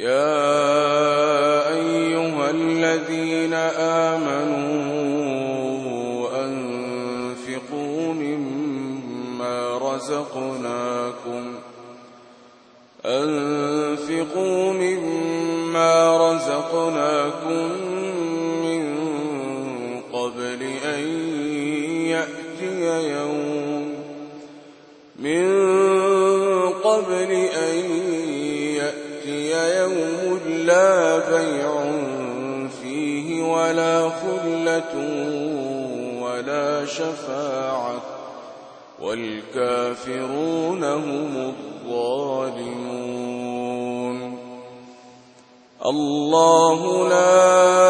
يا أيها الذين آمنوا أنفقوا مما رزقناكم أنفقوا مما رزقناكم من قبل أن يأتي يوم من قبل أن يأتي يوم لا بيع فيه ولا خلة ولا شفاعة والكافرون هم الظالمون. الله لا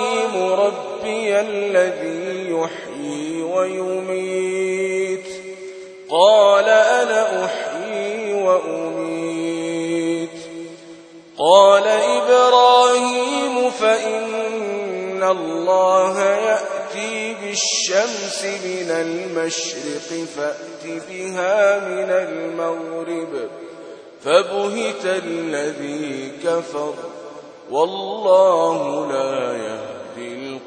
الذي يحيي ويميت. قال أنا أحيي وأميت. قال إبراهيم فإن الله يأتي بالشمس من المشرق فأت بها من المغرب فبهت الذي كفر والله لا يهدي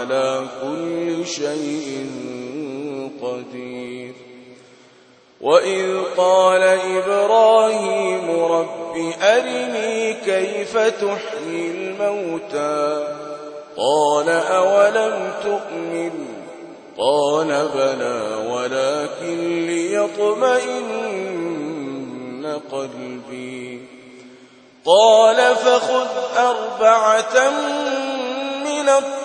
على كل شيء قدير. وإذ قال إبراهيم رب أرني كيف تحيي الموتى؟ قال أولم تؤمن؟ قال بلى ولكن ليطمئن قلبي. قال فخذ أربعة من